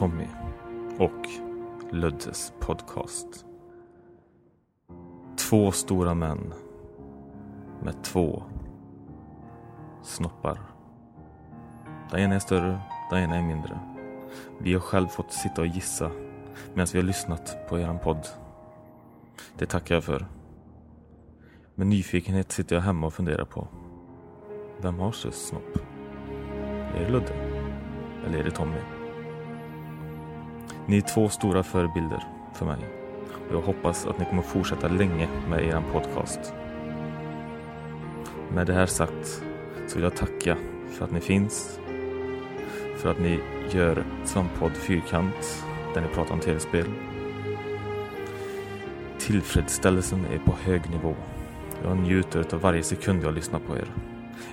Tommy och Luddes podcast. Två stora män med två snoppar. Den ena är större, den ena är mindre. Vi har själv fått sitta och gissa medan vi har lyssnat på eran podd. Det tackar jag för. Med nyfikenhet sitter jag hemma och funderar på vem har så snopp? Är det Ludde? Eller är det Tommy? Ni är två stora förebilder för mig och jag hoppas att ni kommer fortsätta länge med er podcast. Med det här sagt så vill jag tacka för att ni finns, för att ni gör Svampodd Fyrkant där ni pratar om tv-spel. Tillfredsställelsen är på hög nivå. Jag njuter av varje sekund jag lyssnar på er.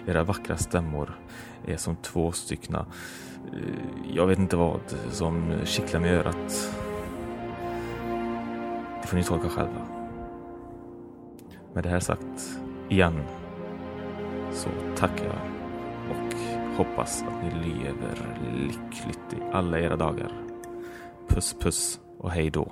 Era vackra stämmor är som två styckna, eh, jag vet inte vad, som kittlar mig i örat. Det får ni tolka själva. Med det här sagt, igen, så tackar jag och hoppas att ni lever lyckligt i alla era dagar. Puss puss och hej då.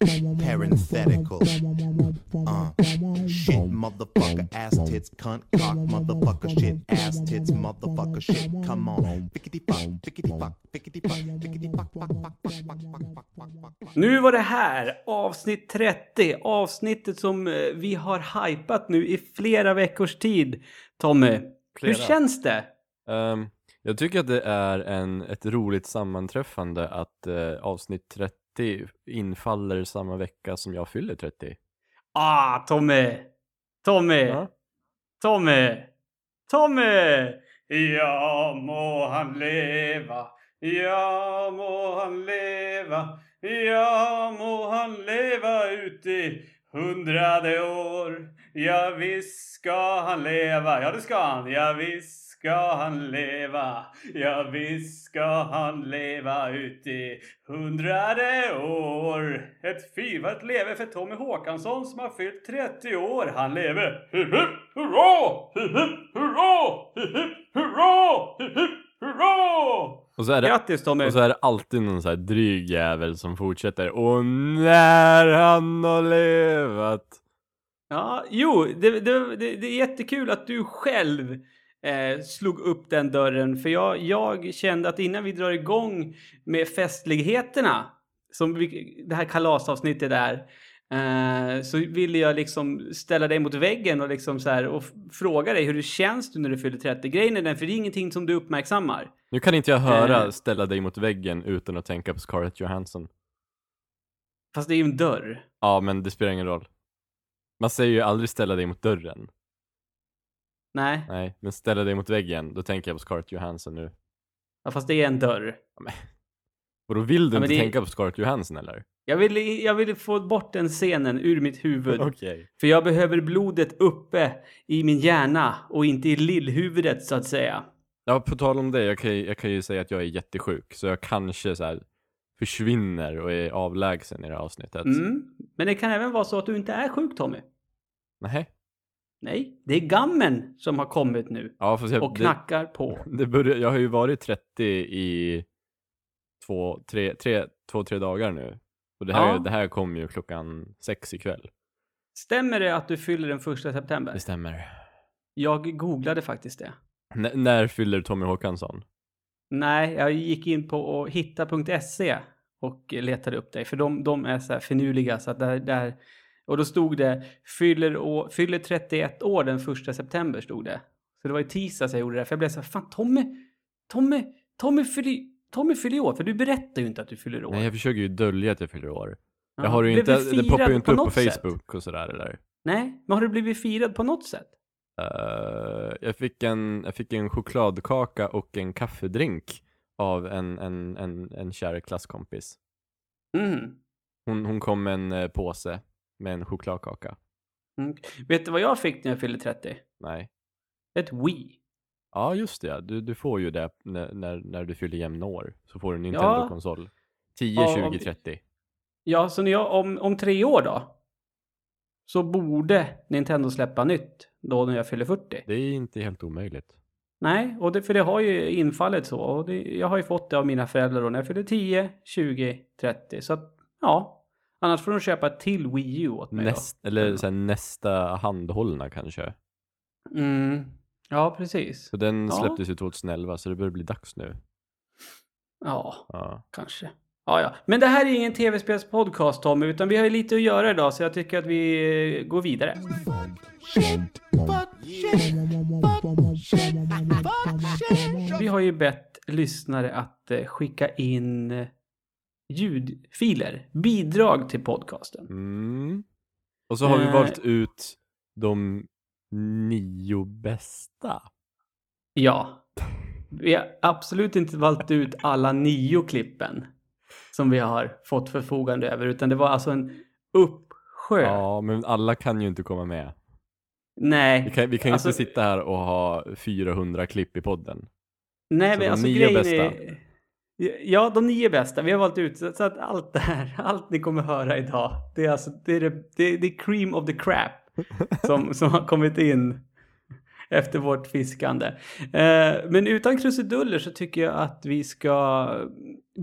Parenthetical. Uh, shit, motherfucker, ass tits, cunt, cock, motherfucker, shit, ass tits, motherfucker, shit. Come on. Fickety fuck, fickety fuck, fickety fuck, fickety fuck, fuck, fuck, fuck, fuck, fuck, fuck, Nu var det här, avsnitt 30. Avsnittet som vi har hypat nu i flera veckors tid. Tommy, flera. hur känns det? Um, jag tycker att det är en, ett roligt sammanträffande att eh, avsnitt 30 infaller samma vecka som jag fyller 30. Ah, Tommy! Tommy! Ja. Tommy! Tommy! Ja må han leva, ja må han leva, ja må han leva ut i hundrade år. Ja visst ska han leva, ja det ska han, ja visst ska han leva, ja visst ska han leva ut i hundrade år. Ett fyrvarvt leve för Tommy Håkansson som har fyllt 30 år. Han lever! Hipp hipp hurra! Hipp hipp hurra! Hipp hipp hurra! Hipp hipp hurra! Och så är det, Grattis Tommy! och så är det alltid någon så här dryg jävel som fortsätter. Och när han har levat. Ja, jo, det, det, det, det är jättekul att du själv eh, slog upp den dörren. För jag, jag kände att innan vi drar igång med festligheterna, som vi, det här kalasavsnittet är, eh, så ville jag liksom ställa dig mot väggen och, liksom så här, och fråga dig hur det känns när du fyller 30. Grejen är den, för det är ingenting som du uppmärksammar. Nu kan inte jag höra Eh. ställa dig mot väggen utan att tänka på Scarlett Johansson. Fast det är ju en dörr. Ja, men det spelar ingen roll. Man säger ju aldrig ställa dig mot dörren. Nej, Nej, men ställa dig mot väggen, då tänker jag på Scarlett Johansson nu. ja, fast det är en dörr. Och då vill du Ja, men inte det- tänka på Scarlett Johansson eller? Jag ville, jag ville få bort den scenen ur mitt huvud. Okej. För jag behöver blodet uppe i min hjärna och inte i lillhuvudet så att säga. Ja, på tal om det, jag kan, ju- jag kan ju säga att jag är jättesjuk, så jag kanske så här försvinner och är avlägsen i det här avsnittet. Mm. Men det kan även vara så att du inte är sjuk Tommy. Nej. Nej, det är gammen som har kommit nu Ja, jag, och knackar på. det, det börjar, jag har ju varit 30 i två, tre, tre, två, tre dagar nu. Och det här, Ja. det här kommer ju klockan sex ikväll. Stämmer det att du fyller den första september? Det stämmer. Jag googlade faktiskt det. N- när fyller Tommy Håkansson? Nej, jag gick in på hitta.se och letade upp dig. För de, de är så här finurliga så att där, där... Och då stod det fyller, å, fyller 31 år den första september stod det. Så det var i tisdags jag gjorde det. För jag blev så här, fan Tommy, Tommy, Tommy fyller, Tommy fyller år. För du berättar ju inte att du fyller år. Nej, jag försöker ju dölja att jag fyller år. Ja, Jag har ju inte, det poppar ju inte upp på något sätt? Facebook och sådär eller? Nej, men har du blivit firad på något sätt? Eh, jag, fick en, jag fick en chokladkaka och en kaffedrink av en, en, en, en kär klasskompis. Mm. Hon, hon kom med en eh, påse med en chokladkaka. Mm. Vet du vad jag fick när jag fyllde 30? Nej. Ett Wii. Ja, just det. Du, du får ju det när, när, när du fyller jämna år. Så får du en Ja. Nintendo-konsol. 10, Ja, 20, om- 30. Ja, så när jag, om, om tre år då? Så borde Nintendo släppa nytt då när jag fyller 40. Det är inte helt omöjligt. Nej, och det, för det har ju infallit så. Och det, jag har ju fått det av mina föräldrar då när jag fyller 10, 20, 30. Så att, ja. Annars får de köpa ett till Wii U åt mig Näst, då. eller så här, nästa handhållna kanske. Mm. Ja, precis. Så den Ja. släpptes ju 2011, så det börjar bli dags nu. Ja, Ja. kanske. Ja, ja. Men det här är ingen tv-spelspodcast Tommy, utan vi har ju lite att göra idag så jag tycker att vi går vidare. Vi har ju bett lyssnare att eh, skicka in ljudfiler, bidrag till podcasten. Mm. Och så har vi Eh. valt ut de nio bästa. Ja. Vi har absolut inte valt ut alla nio klippen som vi har fått förfogande över, utan det var alltså en uppsjö. Ja, men alla kan ju inte komma med. Nej. Vi kan, vi kan ju Alltså- inte sitta här och ha 400 klipp i podden. Nej, Så men alltså grejen bästa. är... Ja, de nio bästa. Vi har valt ut så att allt det här, allt ni kommer höra idag, det är alltså, det är, det, det, det är cream of the crap som, som har kommit in efter vårt fiskande. Eh, men utan krusiduller så tycker jag att vi ska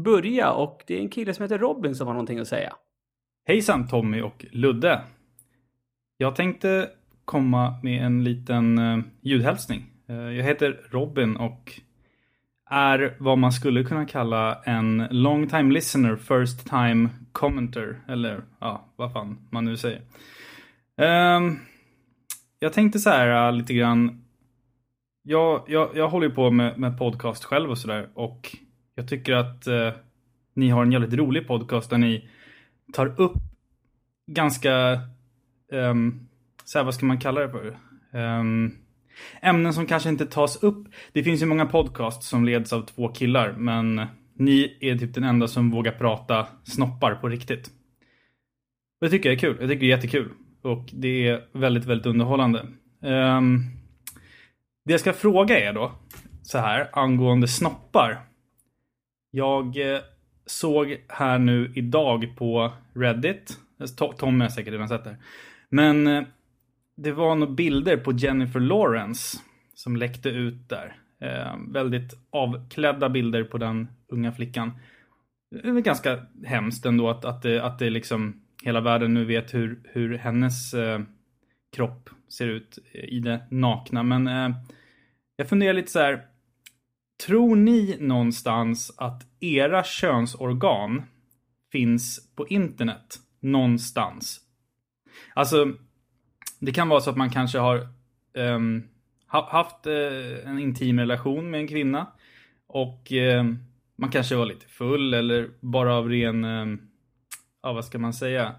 börja och det är en kille som heter Robin som har någonting att säga. Hejsan Tommy och Ludde. Jag tänkte komma med en liten eh, ljudhälsning. Eh, jag heter Robin och är vad man skulle kunna kalla en long time listener, first time commenter. Eller ja, vad fan man nu säger. Um, jag tänkte så här äh, lite grann. Jag, jag, jag håller ju på med, med podcast själv och sådär och jag tycker att uh, ni har en jävligt rolig podcast där ni tar upp ganska, um, så här, vad ska man kalla det för? Um, ämnen som kanske inte tas upp. Det finns ju många podcasts som leds av två killar, men ni är typ den enda som vågar prata snoppar på riktigt. Och det tycker jag är kul. Jag tycker det är jättekul. Och det är väldigt, väldigt underhållande. Um, det jag ska fråga er då, så här, angående snoppar. Jag eh, såg här nu idag på Reddit. Tommy har säkert redan sett det. Men eh, det var några bilder på Jennifer Lawrence som läckte ut där. Eh, väldigt avklädda bilder på den unga flickan. Det är ganska hemskt ändå att, att, det, att det liksom hela världen nu vet hur, hur hennes eh, kropp ser ut i det nakna. Men eh, jag funderar lite så här. Tror ni någonstans att era könsorgan finns på internet någonstans? Alltså, det kan vara så att man kanske har um, ha, haft uh, en intim relation med en kvinna och ehm, man kanske var lite full eller bara av ren, ehm, ja vad ska man säga,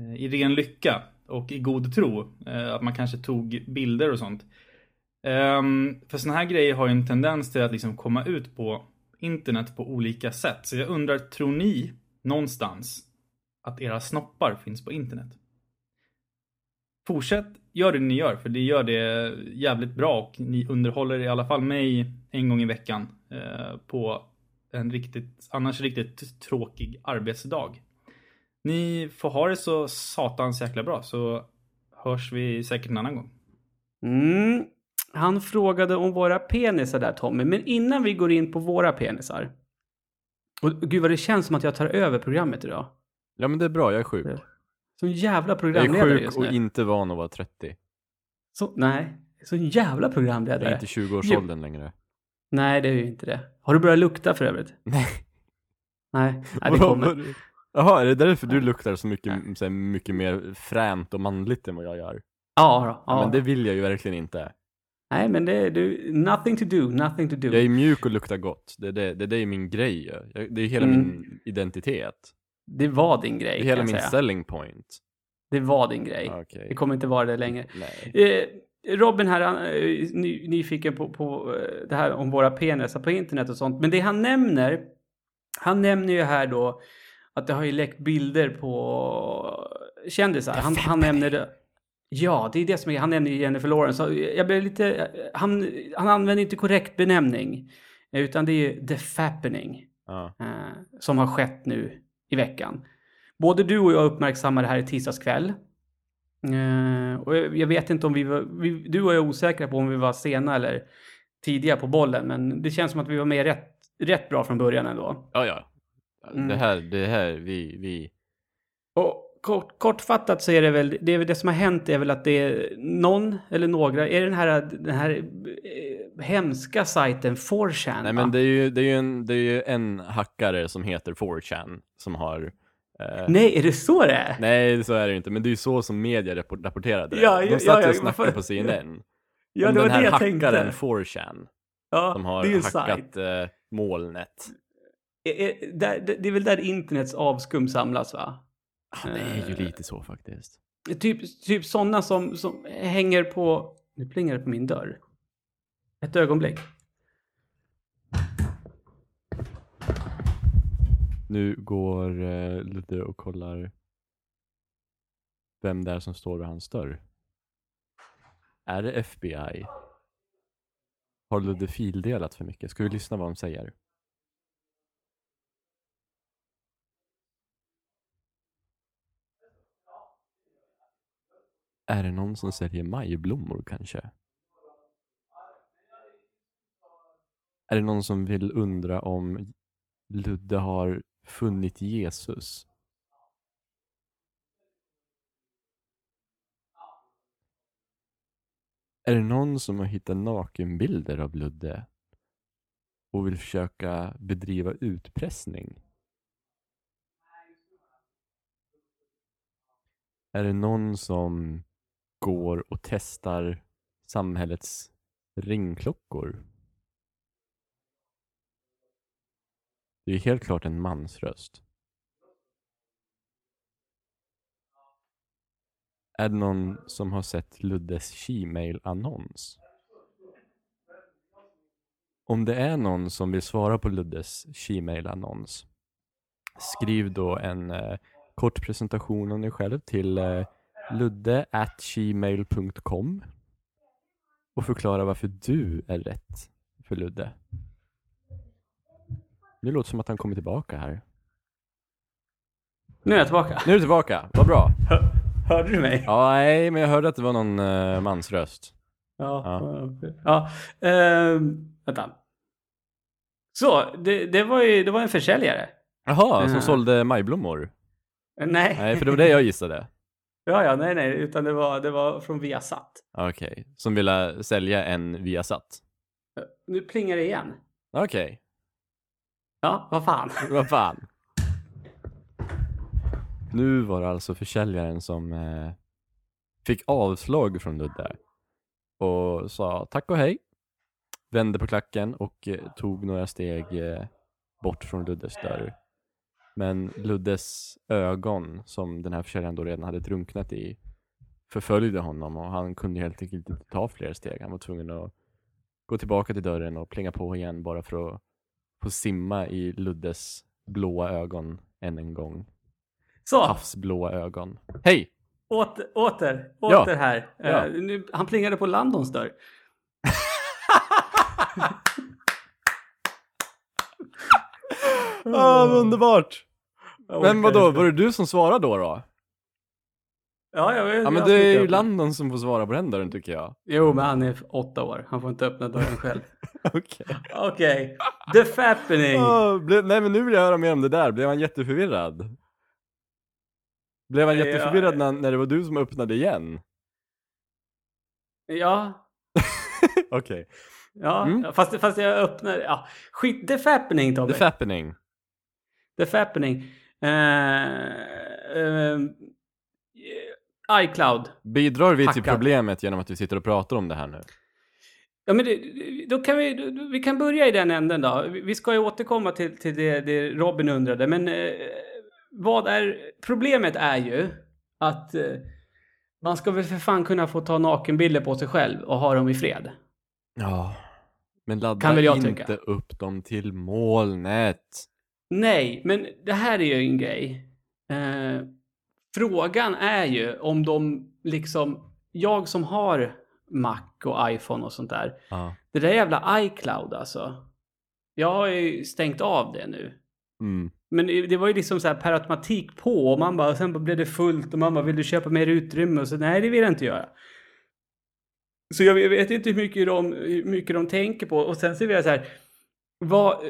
uh, i ren lycka och i god tro. Uh, att man kanske tog bilder och sånt. Ehm, för sådana här grejer har ju en tendens till att liksom komma ut på internet på olika sätt. Så jag undrar, tror ni någonstans att era snoppar finns på internet? Fortsätt, gör det ni gör, för det gör det jävligt bra och ni underhåller i alla fall mig en gång i veckan eh, på en riktigt, annars riktigt tråkig arbetsdag. Ni får ha det så satans jäkla bra så hörs vi säkert en annan gång. Mm. Han frågade om våra penisar där Tommy, men innan vi går in på våra penisar. Och gud vad det känns som att jag tar över programmet idag. Ja men det är bra, jag är sjuk. Som jävla Jag programledare är sjuk just och inte van att vara 30. Så, nej, så jävla Jag är programledare. inte 20-årsåldern längre. Nej, det är ju inte det. Har du börjat lukta för övrigt? Nej. Nej, nej det kommer. Jaha, är det därför du luktar så mycket, så här, mycket mer fränt och manligt än vad jag gör? Ja, då, Ja. Men det vill jag ju verkligen inte. Nej, men det är du, nothing to do, nothing to do. Jag är mjuk och luktar gott. Det är det, det, det är min grej. Jag- Det är hela Mm. min identitet. Det var din grej, Det är hela min säga. selling point. Det var din grej. Okej. Det kommer inte vara det längre. Eh, Robin här, han är ny, nyfiken på, på eh, det här om våra penisar på internet och sånt. Men det han nämner, han nämner ju här då att det har ju läckt bilder på kändisar. Han, han nämner det. Ja, det är det som är, han nämner ju Jennifer Lawrence. Jag blev lite, han, han använder inte korrekt benämning. Utan det är The Fappening. Ja. eh, som har skett nu i veckan. Både du och jag uppmärksammade det här i tisdags kväll. Eh, och jag, jag vet inte om vi var, vi, du och jag är osäkra på om vi var sena eller tidiga på bollen, men det känns som att vi var med rätt, rätt bra från början ändå. Ja, ja. Mm. Det här, det här, vi, vi... Och kort, kortfattat så är det väl, det, det som har hänt är väl att det är någon eller några, är det den här, den här eh, hemska sajten 4chan? Nej men det är ju, det är ju, en, det är ju en hackare som heter 4chan som har... Eh, Nej, är det så det är? nej, så är det inte, men det är ju så som media rappor- rapporterade det. Ja, De satt ja, ja, och snackade varför- på CNN. Ja, om det var den här det jag hackaren tänkte. 4chan Ja, som har det hackat eh, molnet. Det det är väl där internets avskum samlas va? Ja, det är ju Eh. lite så faktiskt. Typ, typ sådana som, som hänger på... Nu plingar det på min dörr. Ett ögonblick. Nu går eh, Ludde och kollar vem det är som står vid hans dörr. Är det FBI? Har Ludde fildelat för mycket? Ska vi lyssna vad de säger? Är det någon som säljer majblommor kanske? Är det någon som vill undra om Ludde har funnit Jesus? Är det någon som har hittat nakenbilder av Ludde och vill försöka bedriva utpressning? Är det någon som går och testar samhällets ringklockor? Det är helt klart en mansröst. Är det någon som har sett Luddes Gmail-annons? Om det är någon som vill svara på Luddes Gmail-annons, skriv då en eh, kort presentation om dig själv till eh, ludde at gmail.com och förklara varför du är rätt för Ludde. Nu låter det som att han kommer tillbaka här. Nu är jag tillbaka. Nu är du tillbaka, vad bra. Hör, hörde du mig? Ja, nej, men jag hörde att det var någon uh, mansröst. Ja. ja. ehm, vänta. Så, det, det, var ju det var en försäljare. Jaha, som Mm. sålde majblommor? Nej. Nej, för det var det jag gissade. Ja, ja, nej, nej, utan det var, det var från Viasat. Okej, som ville sälja en Viasat. Nu plingar det igen. Okej, Ja, vad fan. vad fan. Nu var det alltså försäljaren som eh, fick avslag från Ludde och sa tack och hej. Vände på klacken och eh, tog några steg eh, bort från Luddes dörr. Men Luddes ögon, som den här försäljaren då redan hade drunknat i, förföljde honom och han kunde helt enkelt inte ta fler steg. Han var tvungen att gå tillbaka till dörren och plinga på igen bara för att få simma i Luddes blåa ögon än en gång. Så, Havsblåa ögon. Hej! åter, åter, Ja. åter här. Ja. Eh, nu, han plingade på Landons dörr. Ah, underbart! Men vadå, var det du som svarade då då? Ja, jag vet. Ja men det är ju. Landon som får svara på den dörren tycker jag. Jo, men han är åtta år. Han får inte öppna dörren själv. Okej. Okej. The Fappening. Ble- nej men nu vill jag höra mer om det där, blev han jätteförvirrad? Blev han Ja. jätteförvirrad när, när det var du som öppnade igen? Ja. Okej. Ja, Mm. fast, fast jag öppnar... Ja. Skit, The Fappening Tobbe. The Fappening. The Fappening. Eh, eh, iCloud. Bidrar vi till Hackad. problemet genom att vi sitter och pratar om det här nu? Ja, men det, då kan vi, då- vi kan börja i den änden då. Vi ska ju återkomma till, till det, det Robin undrade, men eh, vad är... Problemet är ju att eh, man ska väl för fan kunna få ta nakenbilder på sig själv och ha dem i fred. Ja. Men ladda inte tycka. upp dem till molnet. Nej, men det här är ju en grej. Eh, frågan är ju om de liksom jag som har Mac och iPhone och sånt där. Ja. Det där jävla iCloud alltså. Jag har ju stängt av det nu. Mm. Men det var ju liksom så här per automatik på och man bara, och sen bara blev det fullt och man bara, vill du köpa mer utrymme? Och så, nej det vill jag inte göra. Så jag vet inte hur mycket de, hur mycket de tänker på. Och sen så vill jag så här, vad,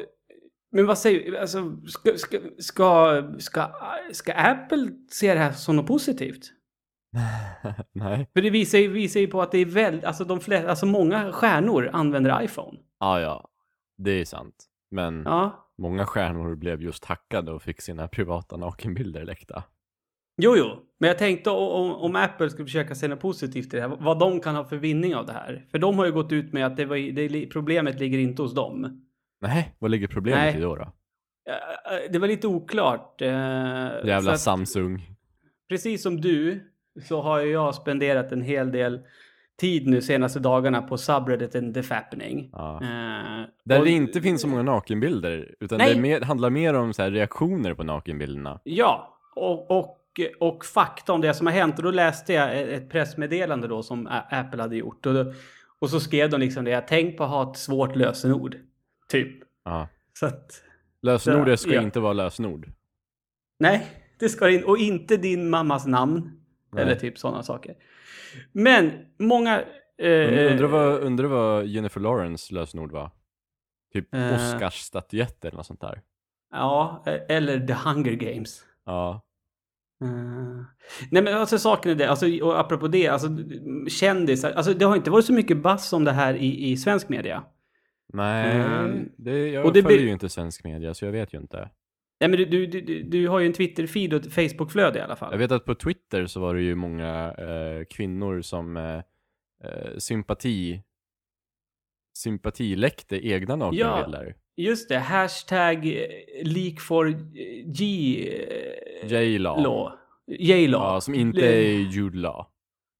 men vad säger, alltså, ska, ska, ska, ska, ska Apple se det här som något positivt? Nej. För det visar ju, visar ju på att det är väldigt, alltså de flesta, alltså många stjärnor använder iPhone. Ja, ja. Det är sant. Men Ja. många stjärnor blev just hackade och fick sina privata nakenbilder läckta. Jo, jo. Men jag tänkte om, om Apple skulle försöka se något positivt i det här, vad de kan ha för vinning av det här. För de har ju gått ut med att det var, det, problemet ligger inte hos dem. Nej, vad ligger problemet Nej. i då? då? Det var lite oklart. eh, Jävla att, Samsung. Precis som du så har ju jag spenderat en hel del tid nu senaste dagarna på subredditen The Fappening. Ja. Eh, Där och- det inte finns så många nakenbilder, utan Nej. det mer, handlar mer om så reaktioner på nakenbilderna. Ja, och, och, och fakta om det som har hänt. Och då läste jag ett pressmeddelande då som Apple hade gjort. Och, då, och så skrev de liksom det. Tänk på att ha ett svårt lösenord. Typ. Ja. Så att, Lösenordet ska Ja. inte vara lösenord. nej, det ska det in. Och inte din mammas namn. Nej. Eller typ sådana saker. Men många... Eh, Undrar vad, undrar vad Jennifer Lawrence lösenord var? Typ Eh. Oscarsstatyett eller något sånt där. Ja, eh, eller The Hunger Games. Ja. Eh, nej men alltså saken är det, alltså, och apropå det, alltså kändisar, alltså det har inte varit så mycket bass om det här i, i svensk media. Nej, Ehm, det, jag och det följer ju inte svensk media så jag vet ju inte. Nej men du, du, du, du- har ju en Twitter-feed och ett Facebook-flöde i alla fall. Jag vet att på Twitter så var det ju många eh, kvinnor som eh, eh, sympati sympatiläckte egna nakenbilder. Just det, hashtag eh, leak for G... eh, J-Law. Law. J-Law. Ja, som inte är Jude Law.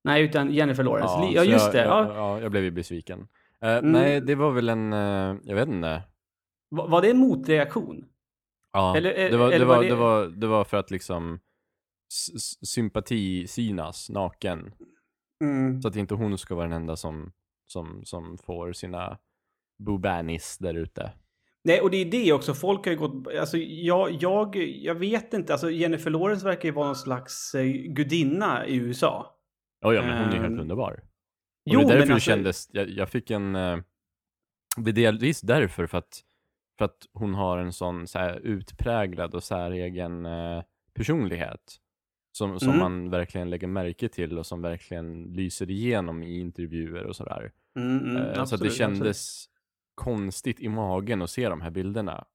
Nej, utan Jennifer Lawrence. Ja, ja just jag, det. Jag, Ja. ja, jag blev ju besviken. Eh, Mm. Nej, det var väl en, eh, jag vet inte. Var var det en motreaktion? Ja, Eller- det, var, eller det, var var, det- det, var, det var för att liksom sympati synas naken. Mm. Så att inte hon ska vara den enda som, som, som får sina boobanis där ute. Nej, och det är det också. Folk har ju gått... Alltså, jag, jag, jag vet inte. Alltså, Jennifer Lawrence verkar ju vara någon slags eh, gudinna i USA. Oh, ja, men hon är helt Ehm, underbar. Jo, det är därför men det alltså- kändes, jag, jag fick en, eh, det är delvis därför för att, för att hon har en sån så här utpräglad och säregen eh, personlighet. Som, som Mm. man verkligen lägger märke till och som verkligen lyser igenom i intervjuer och sådär. Mm, mm, Eh, så att det absolut, kändes konstigt i magen att se de här bilderna.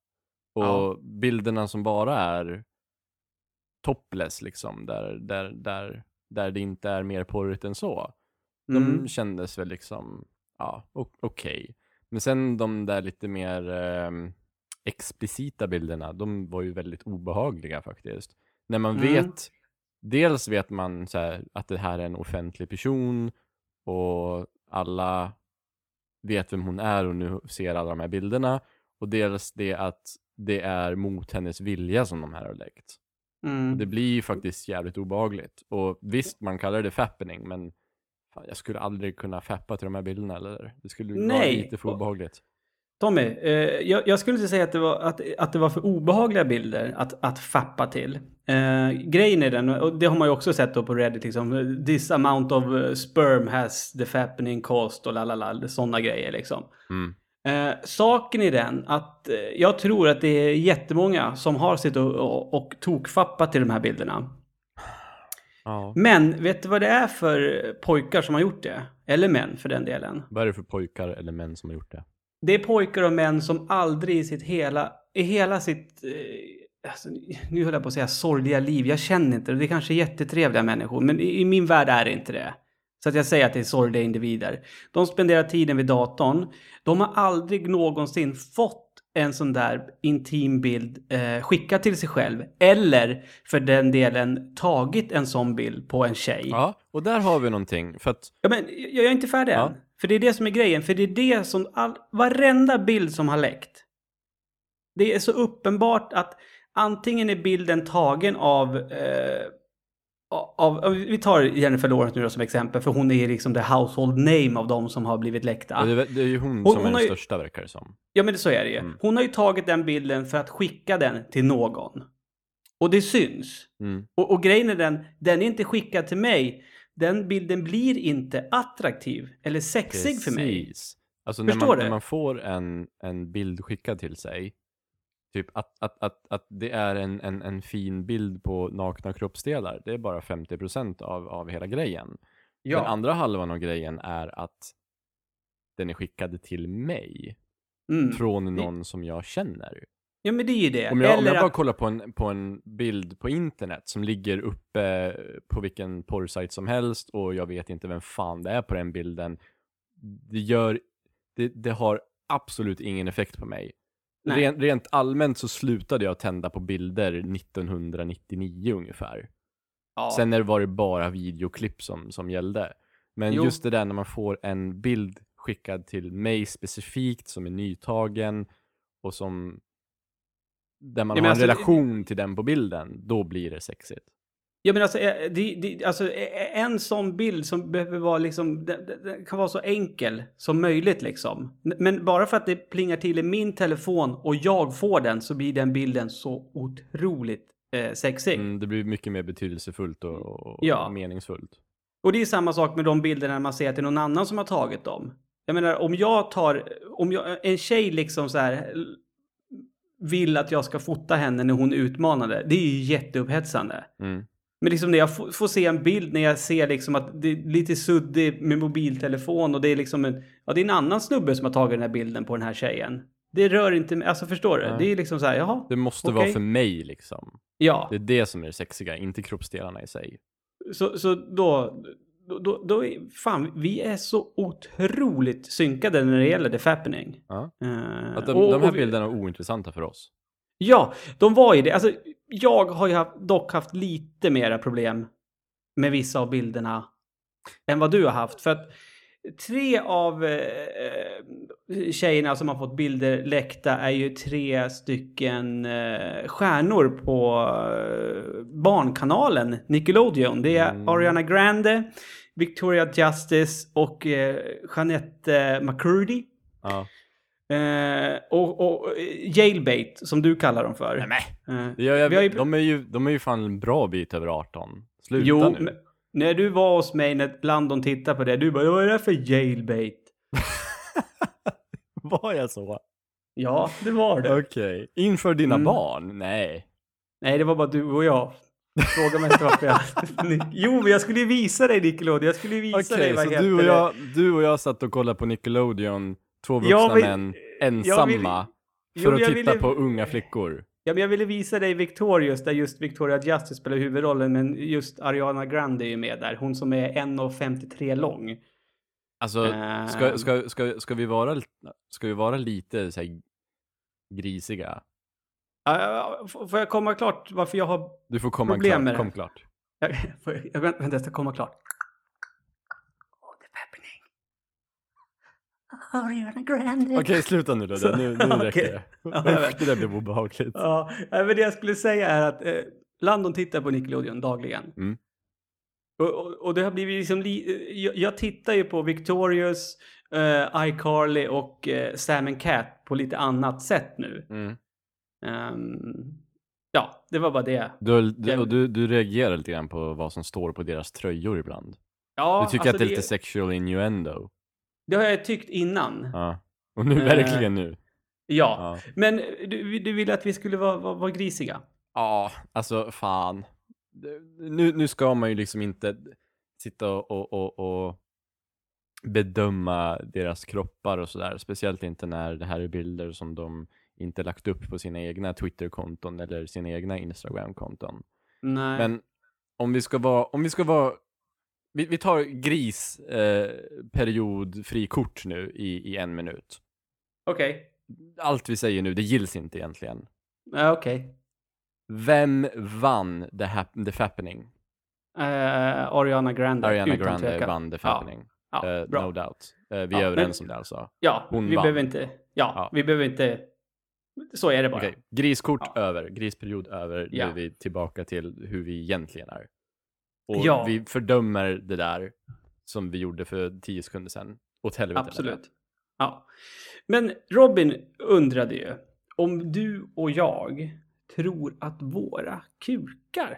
Och Ja. bilderna som bara är topless liksom, där, där, där, där det inte är mer porrigt än så. De Mm. kändes väl liksom, ja, okej. Men sen de där lite mer ehm, explicita bilderna, de var ju väldigt obehagliga faktiskt. När man Mm. vet, dels vet man så här, att det här är en offentlig person och alla vet vem hon är och nu ser alla de här bilderna. Och dels det att det är mot hennes vilja som de här har läckt. Mm. Det blir ju faktiskt jävligt obehagligt. Och visst, man kallar det fappening, men jag skulle aldrig kunna fappa till de här bilderna, eller? Det skulle vara Nej. lite för obehagligt. Tommy, eh, jag, jag skulle inte säga att det var, att, att det var för obehagliga bilder att, att fappa till. Eh, grejen är den, och det har man ju också sett då på Reddit, liksom, this amount of eh, sperm has the fappening cost och lalala, sådana grejer liksom. Mm. Eh, saken är den att eh, jag tror att det är jättemånga som har suttit och, och, och tokfappat till de här bilderna. Ja. Men vet du vad det är för pojkar som har gjort det? Eller män för den delen. Vad är det för pojkar eller män som har gjort det? Det är pojkar och män som aldrig i sitt hela, i hela sitt, eh, alltså, nu höll jag på att säga sorgliga liv, jag känner inte det, det är kanske jättetrevliga människor, men i, i min värld är det inte det. Så att jag säger att det är sorgliga individer. De spenderar tiden vid datorn, de har aldrig någonsin fått en sån där intim bild eh, skickad till sig själv, eller för den delen tagit en sån bild på en tjej. Ja, och där har vi någonting. För att, Ja, men jag, jag är inte färdig Ja. än. För det är det som är grejen. För det är det som all, varenda bild som har läckt. Det är så uppenbart att antingen är bilden tagen av eh, av, vi tar Jennifer Lawrence nu då som exempel, för hon är liksom the household name av de som har blivit läckta. Det, är- det är ju hon, Hon- som hon är den största verkar det som. Ja, men det så är det ju. Mm. Hon har ju tagit den bilden för att skicka den till någon. Och det syns. Mm. Och, och grejen är den, den är inte skickad till mig. Den bilden blir inte attraktiv eller sexig för mig. Precis. Alltså när Förstår man, du? när man får en, en bild skickad till sig, typ att, att, att, att det är en, en, en fin bild på nakna kroppsdelar, det är bara 50% av, av hela grejen. Den Ja, andra halvan av grejen är att den är skickad till mig mm. från någon som jag känner. ja men det är ju det. Om jag, om eller jag bara att, kollar på en, på en bild på internet som ligger uppe på vilken porrsajt som helst och jag vet inte vem fan det är på den bilden. Det gör, det, det har absolut ingen effekt på mig. Rent, rent allmänt så slutade jag tända på bilder 1999 ungefär. ja, Sen var det bara videoklipp som, som gällde. Men Jo. just det där när man får en bild skickad till mig specifikt som är nytagen och som där man Ja, har alltså, en det- relation till den på bilden, då blir det sexigt. Ja men alltså, eh, det, det, alltså eh, en sån bild som behöver vara liksom, den- den kan vara så enkel som möjligt liksom. Men bara för att det plingar till i min telefon och jag får den så blir den bilden så otroligt eh, sexig. Mm, det blir mycket mer betydelsefullt och, och Ja. meningsfullt. Och det är samma sak med de bilderna man ser att det är någon annan som har tagit dem. Jag menar om jag tar, om jag, en tjej liksom så här vill att jag ska fota henne när hon är utmanande. Det är ju jätteupphetsande. Mm. Men liksom när jag får, får se en bild när jag ser liksom att det är lite suddigt med mobiltelefon och det är liksom en, ja det är en annan snubbe som har tagit den här bilden på den här tjejen. Det rör inte mig, alltså förstår du? Nej. Det är liksom så här, jaha, Det måste Okej. vara för mig liksom. ja. Det är det som är det sexiga, inte kroppsdelarna i sig. Så, så då, då, då, då är, fan, vi är så otroligt synkade när det gäller The Fappening. Ja. Eh, Att de, och- de här och bilderna är ointressanta för oss. Ja, de var ju det. Alltså, jag har ju haft, dock haft lite mera problem med vissa av bilderna än vad du har haft. För att tre av eh, tjejerna som har fått bilder läckta är ju tre stycken eh, stjärnor på eh, barnkanalen Nickelodeon. Det är Mm. Ariana Grande, Victoria Justice och eh, Jeanette McCurdy. Ja. Eh, och, och eh, Jailbait, som du kallar dem för. Eh, Det gör jag, har ju- de, är ju, de är ju fan en bra bit över 18. Sluta jo, nu. men, när du var hos mig när Landon tittade på det, du bara vad är det för jailbait? Var jag så? Ja, det var det. Okej. Inför dina Mm. barn? Nej. Nej, det var bara du och jag. Fråga mig inte varför jag... jo, men jag skulle ju visa dig Nickelodeon. Jag skulle ju visa Okej, dig vad så heter du och, det. jag, du och jag satt och kollade på Nickelodeon, två vuxna vill- män, jag ensamma, vill- för Jo, att titta ville- på unga flickor. Ja, men jag ville visa dig Victorious, där just Victoria Justice spelar huvudrollen, men just Ariana Grande är ju med där. Hon som är 1,53 lång. Alltså, Ehm. ska, ska, ska, ska, vi vara, ska vi vara lite så här, grisiga? F- får jag komma klart varför jag har... Du får komma Problem med klart, det. kom klart. Jag, jag, vänta, jag ska komma klart. Oh, the happening. Ariana Grande. Okej, sluta nu då. Så- Nu, nu okej. räcker det. Ja, det där blev obehagligt. Ja, men det jag skulle säga är att eh, Landon tittar på Nickelodeon dagligen. Mm. Och, och, och det har blivit liksom... Li, eh, jag, jag tittar ju på Victorious, eh, iCarly och eh, Sam Cat på lite annat sätt nu. Mm. Ehm, ja, det var bara det. Du, du, och du, du reagerar lite grann på vad som står på deras tröjor ibland. Ja, Du tycker alltså att det är lite sexual innuendo. Det har jag tyckt innan. Ja. Och nu Eh. verkligen nu. Ja. Ja. Men du, du ville att vi skulle vara, vara, vara grisiga? Ja, alltså fan. Nu, nu ska man ju liksom inte sitta och, och, och, och bedöma deras kroppar och sådär. Speciellt inte när det här är bilder som de inte lagt upp på sina egna Twitter-konton eller sina egna Instagram-konton. Nej. Men om vi ska vara, om vi ska vara vi, vi tar gris eh, nu i, i en minut. Okej. Allt vi säger nu, det gills inte egentligen. Ja, Okej. Vem vann The, hap- the Fappening? Eh, Ariana Grande. Ariana Grande vann The Ja. Fappening. Ja, Eh, bra. no doubt. Vi Ja, är men- överens om det alltså. Ja, Hon vi vann. behöver inte... Ja, Ja. vi behöver inte... Så är det bara. Okej, griskort Ja. över, grisperiod över. Nu Ja. är vi tillbaka till hur vi egentligen är. Och Ja. vi fördömer det där som vi gjorde för tio sekunder sedan. Åt helvete. Absolut. Ja. Men Robin undrade ju om du och jag tror att våra kukar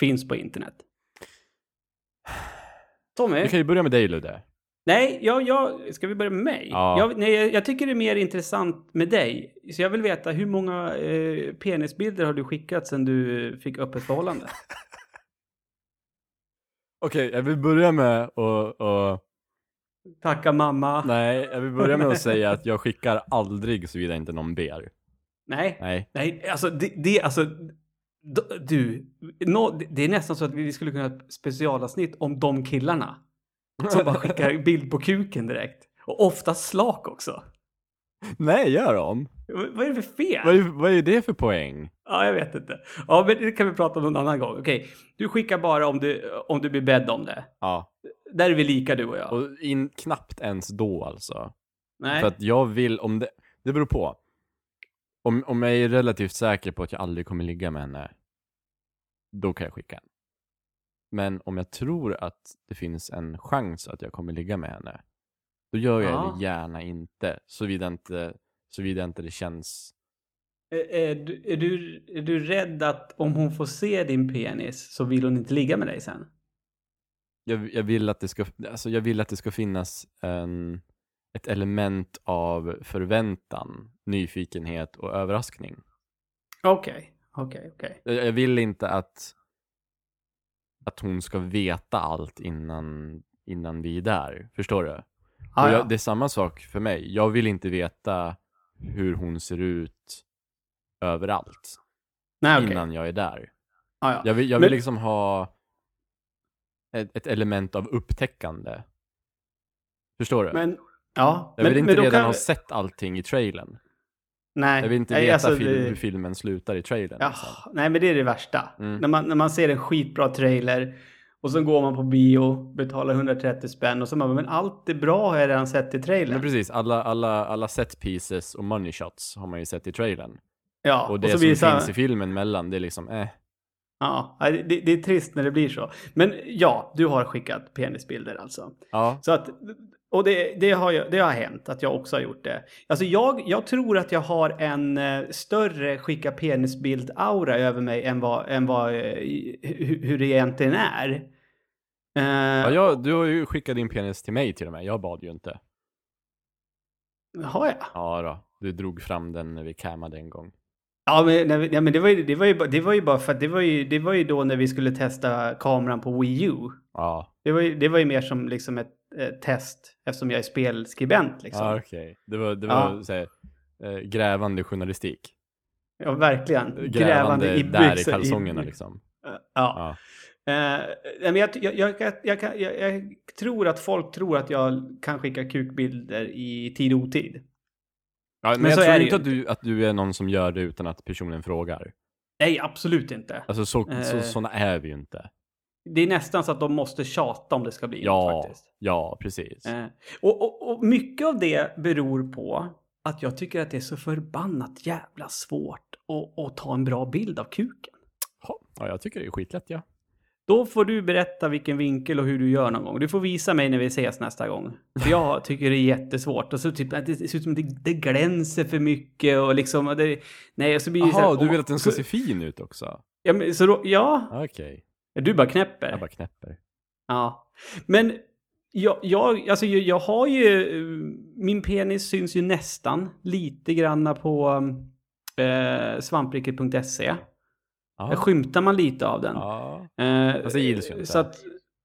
finns på internet. Tommy? Vi kan ju börja med dig Ludde. Nej, jag, jag, ska vi börja med mig? Ja. Jag, nej, jag, tycker det är mer intressant med dig. Så jag vill veta hur många eh, penisbilder har du skickat sedan du fick öppet förhållande? Okej, jag vill börja med att... och Tacka mamma. Nej, jag vill börja med att säga att jag skickar aldrig såvida inte någon ber. Nej. Nej. Nej, alltså det, det alltså... d- Du, nå- det är nästan så att vi skulle kunna ha ett specialavsnitt om de killarna. Som bara skickar bild på kuken direkt. Och ofta slak också. Nej, gör de? V- Vad är det för fel? Vad är, vad är det för poäng? Ja, jag vet inte. Ja, men det kan vi prata om någon annan gång. Okej, du skickar bara om du, om du blir bedd om det. Ja, Där är vi lika du och jag. och in, knappt ens då alltså. Nej. För att jag vill, om det, det beror på. Om, om jag är relativt säker på att jag aldrig kommer ligga med henne, då kan jag skicka en. Men om jag tror att det finns en chans att jag kommer ligga med henne, då gör jag Ja. det gärna inte, såvida inte, såvida inte det känns... Är, är, du, är, du, är du rädd att om hon får se din penis så vill hon inte ligga med dig sen? Jag, jag, vill, att det ska, alltså jag vill att det ska finnas en, ett element av förväntan, nyfikenhet och överraskning. Okej, okej, okej. Jag, jag vill inte att, att hon ska veta allt innan, innan vi är där. Förstår du? Ah, ja. jag, det är samma sak för mig. Jag vill inte veta hur hon ser ut överallt Nej, okej. innan jag är där. Ah, ja. Jag vill, jag vill Men- liksom ha ett, ett element av upptäckande. Förstår du? Men, ja. jag men, vill inte men redan kan... ha sett allting i trailern. Nej. Jag vill inte nej, veta alltså, fil- det- hur filmen slutar i trailern. Ja, liksom. nej, men det är det värsta. Mm. När, man, när man ser en skitbra trailer och så går man på bio, betalar 130 spänn och så man men allt är bra har jag redan sett i trailern. Men precis, alla, alla, alla set pieces och money shots har man ju sett i trailern. ja, och det så som det finns i filmen mellan, det är liksom eh. Ja, det, det är trist när det blir så. Men ja, du har skickat penisbilder alltså. Ja, Så att, och det, det, har, det har hänt att jag också har gjort det. Alltså jag, jag tror att jag har en eh, större skicka penisbild-aura över mig än vad, än vad eh, hur, hur det egentligen är. Eh, ja jag, du har ju skickat din penis till mig till och med, jag bad ju inte. Har jag? Ja då, du drog fram den när vi cammade en gång. Ja, men, nej, ja, men det, var ju, det, var ju, det var ju bara för att det var ju, det var ju då när vi skulle testa kameran på Wii U. Ja, Det var ju, det var ju mer som liksom ett eh, test eftersom jag är spelskribent liksom. ja Ja, okej. Det var, det var Ja. så här, eh, grävande journalistik. verkligen. Grävande, där i byxor- kalsongerna liksom. Ja. Ja. Eh, jag, jag, jag, jag, tror att folk tror att jag kan skicka kukbilder i tid och otid. Ja, men, Men jag tror inte att du, att du är någon som gör det utan att personen frågar. Nej, absolut inte. Alltså så, så, Eh. såna är vi ju inte. Det är nästan så att de måste tjata om det ska bli något Ja, faktiskt. ja precis. Eh, och, och, och mycket av det beror på att jag tycker att det är så förbannat jävla svårt att, att ta en bra bild av kuken. Ja, jag tycker det är skitlätt ja. Då får du berätta vilken vinkel och hur du gör någon gång. Du får visa mig när vi ses nästa gång. För jag tycker det är jättesvårt. Och så typ, det ser ut som det, det glänser för mycket och liksom... och Det, nej, och så blir det så här- du vill att den ska se fin ut också? Ja, men, så då, ja. Okej, Du bara knäpper. jag bara knäpper. Ja. Men jag, jag, alltså jag, jag har ju... eh, Min penis syns ju nästan lite granna på eh, svampriket.se. Där Ja. skymtar man lite av den. ja. Eh, Fast det gills ju inte. Att,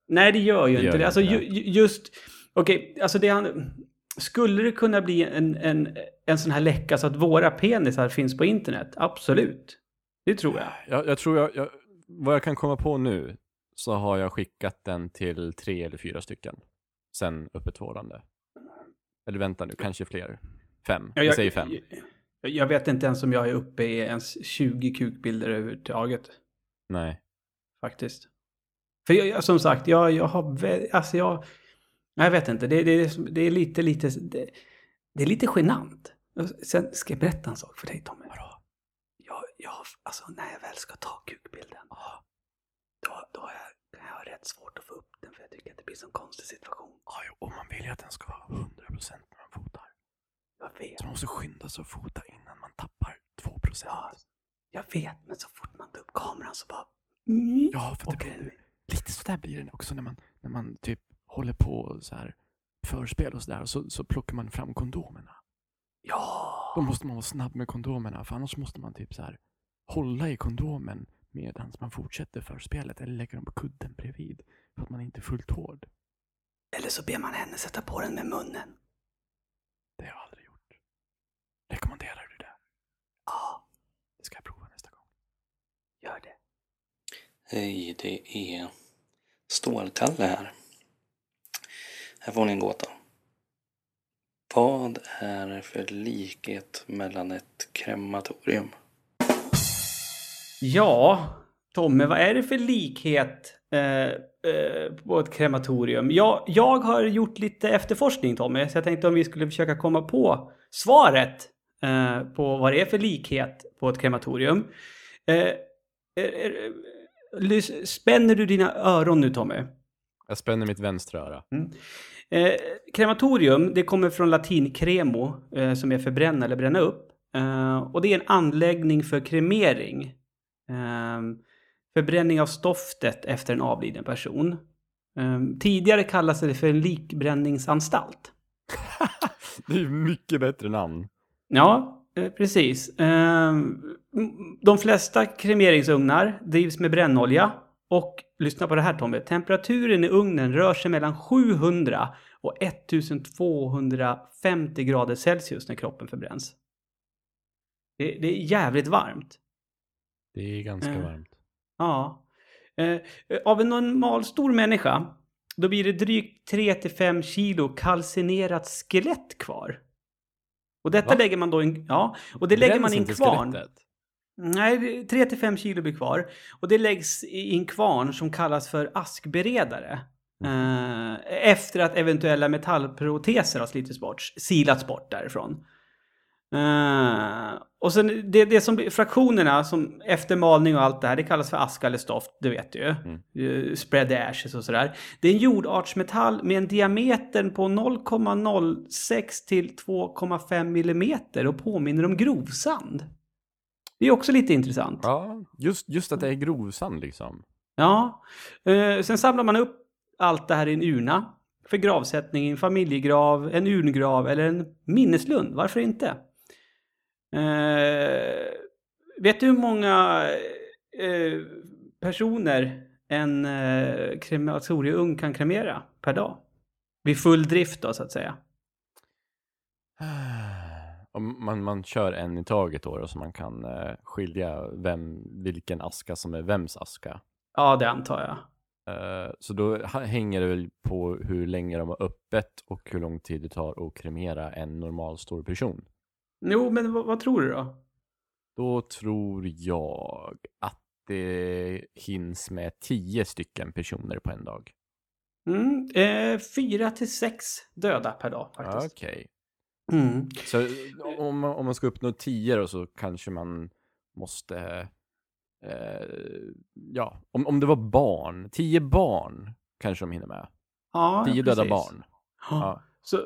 nej, det gör ju Det inte gör det. Alltså, inte ju, ju- just... Okej, alltså det han... Skulle det kunna bli en, en, en sån här läcka så att våra penisar finns på internet? Absolut. Det tror jag. Jag, jag tror jag, jag, vad jag kan komma på nu, så har jag skickat den till tre eller fyra stycken. Sen öppethållande. Eller vänta nu, kanske fler. Fem. Ja, jag, säger fem. Jag, vet inte ens om jag är uppe i ens 20 kukbilder överhuvudtaget. Nej. Faktiskt. För jag, som sagt, jag, jag har... Alltså jag... Jag vet inte. Det, det, det är lite, lite... Det, det är lite genant. Sen ska jag berätta en sak för dig, Tommy. Vadå? Jag, jag, alltså när jag väl ska ta kukbilden. Då, då har jag Jag har rätt svårt att få upp den för jag tycker att det blir en konstig situation. Ja, och man vill ju att den ska vara 100% när man fotar. Jag vet. Så man måste skynda sig att fota innan man tappar 2%. Ja, jag vet, men så fort man tar upp kameran så bara... Ja, för det blir, lite sådär blir det också när man, när man typ håller på så här förspel och sådär. Så, så plockar man fram kondomerna. Ja! Då måste man vara snabb med kondomerna, för annars måste man typ så här hålla i kondomen medan man fortsätter förspelet eller lägga dem på kudden bredvid. För att man inte är fullt hård. Eller så ber man henne sätta på den med munnen. Det har jag aldrig gjort. Rekommenderar du det? Ja, Det ska jag prova nästa gång. gör det. Hej, det är Stålkalle här. Här får ni en gåta. Vad är det för likhet mellan ett krematorium? Ja, Tommy, vad är det för likhet eh, eh, på ett krematorium? Jag, jag har gjort lite efterforskning, Tommy, så jag tänkte om vi skulle försöka komma på svaret eh, på vad det är för likhet på ett krematorium. Eh, spänner du dina öron nu, Tommy? Jag spänner mitt vänstra öra. Eh, krematorium, det kommer från latin cremo, eh, som är förbränna eller bränna upp. Eh, och det är en anläggning för kremering. Eh, förbränning av stoftet efter en avliden person. Eh, tidigare kallades det för en likbränningsanstalt. Det är mycket bättre namn. Ja, eh, precis. Eh, de flesta kremeringsugnar drivs med brännolja. Och lyssna på det här Tommy. Temperaturen i ugnen rör sig mellan 700 och 1250 grader Celsius när kroppen förbränns. Det, det är jävligt varmt. Det är ganska Eh. varmt. Ja. Eh, av en normal stor människa, då blir det drygt 3-5 kilo kalcinerat skelett kvar. Och detta Va? lägger man då in, ja, och det lägger man i en inte kvarn. skelettet? Nej, 3-5 kilo blir kvar. Och det läggs i en kvarn som kallas för askberedare. Eh, efter att eventuella metallproteser har slitits bort, silats bort därifrån. Eh, och sen det, det som blir- fraktionerna som efter malning och allt det här, det kallas för aska eller stoft, det vet du ju. Eh, spread ashes och sådär. Det är en jordartsmetall med en diameter på 0,06 till 2,5 millimeter och påminner om grovsand. Det är också lite intressant. Ja, just, just att det är grovsand liksom. Ja. Eh, sen samlar man upp allt det här i en urna. För gravsättning i en familjegrav, en urngrav eller en minneslund. Varför inte? Eh, vet du hur många eh, personer en eh, krematorieugn kan kremera per dag? Vid full drift då, så att säga. Om man, man kör en i taget då, då så man kan eh, skilja vem, vilken aska som är vems aska. Ja, det antar jag. Eh, så då hänger det väl på hur länge de har öppet och hur lång tid det tar att kremera en normal stor person. Jo, men vad, vad tror du då? Då tror jag att det hinns med tio stycken personer på en dag. Mm, eh, fyra till sex döda per dag faktiskt. Okej. Mm. Så om man, om man ska uppnå tio då så kanske man måste, eh, ja, om, om det var barn, tio barn kanske de hinner med. Ja, Tio döda precis. barn. Ja. Så,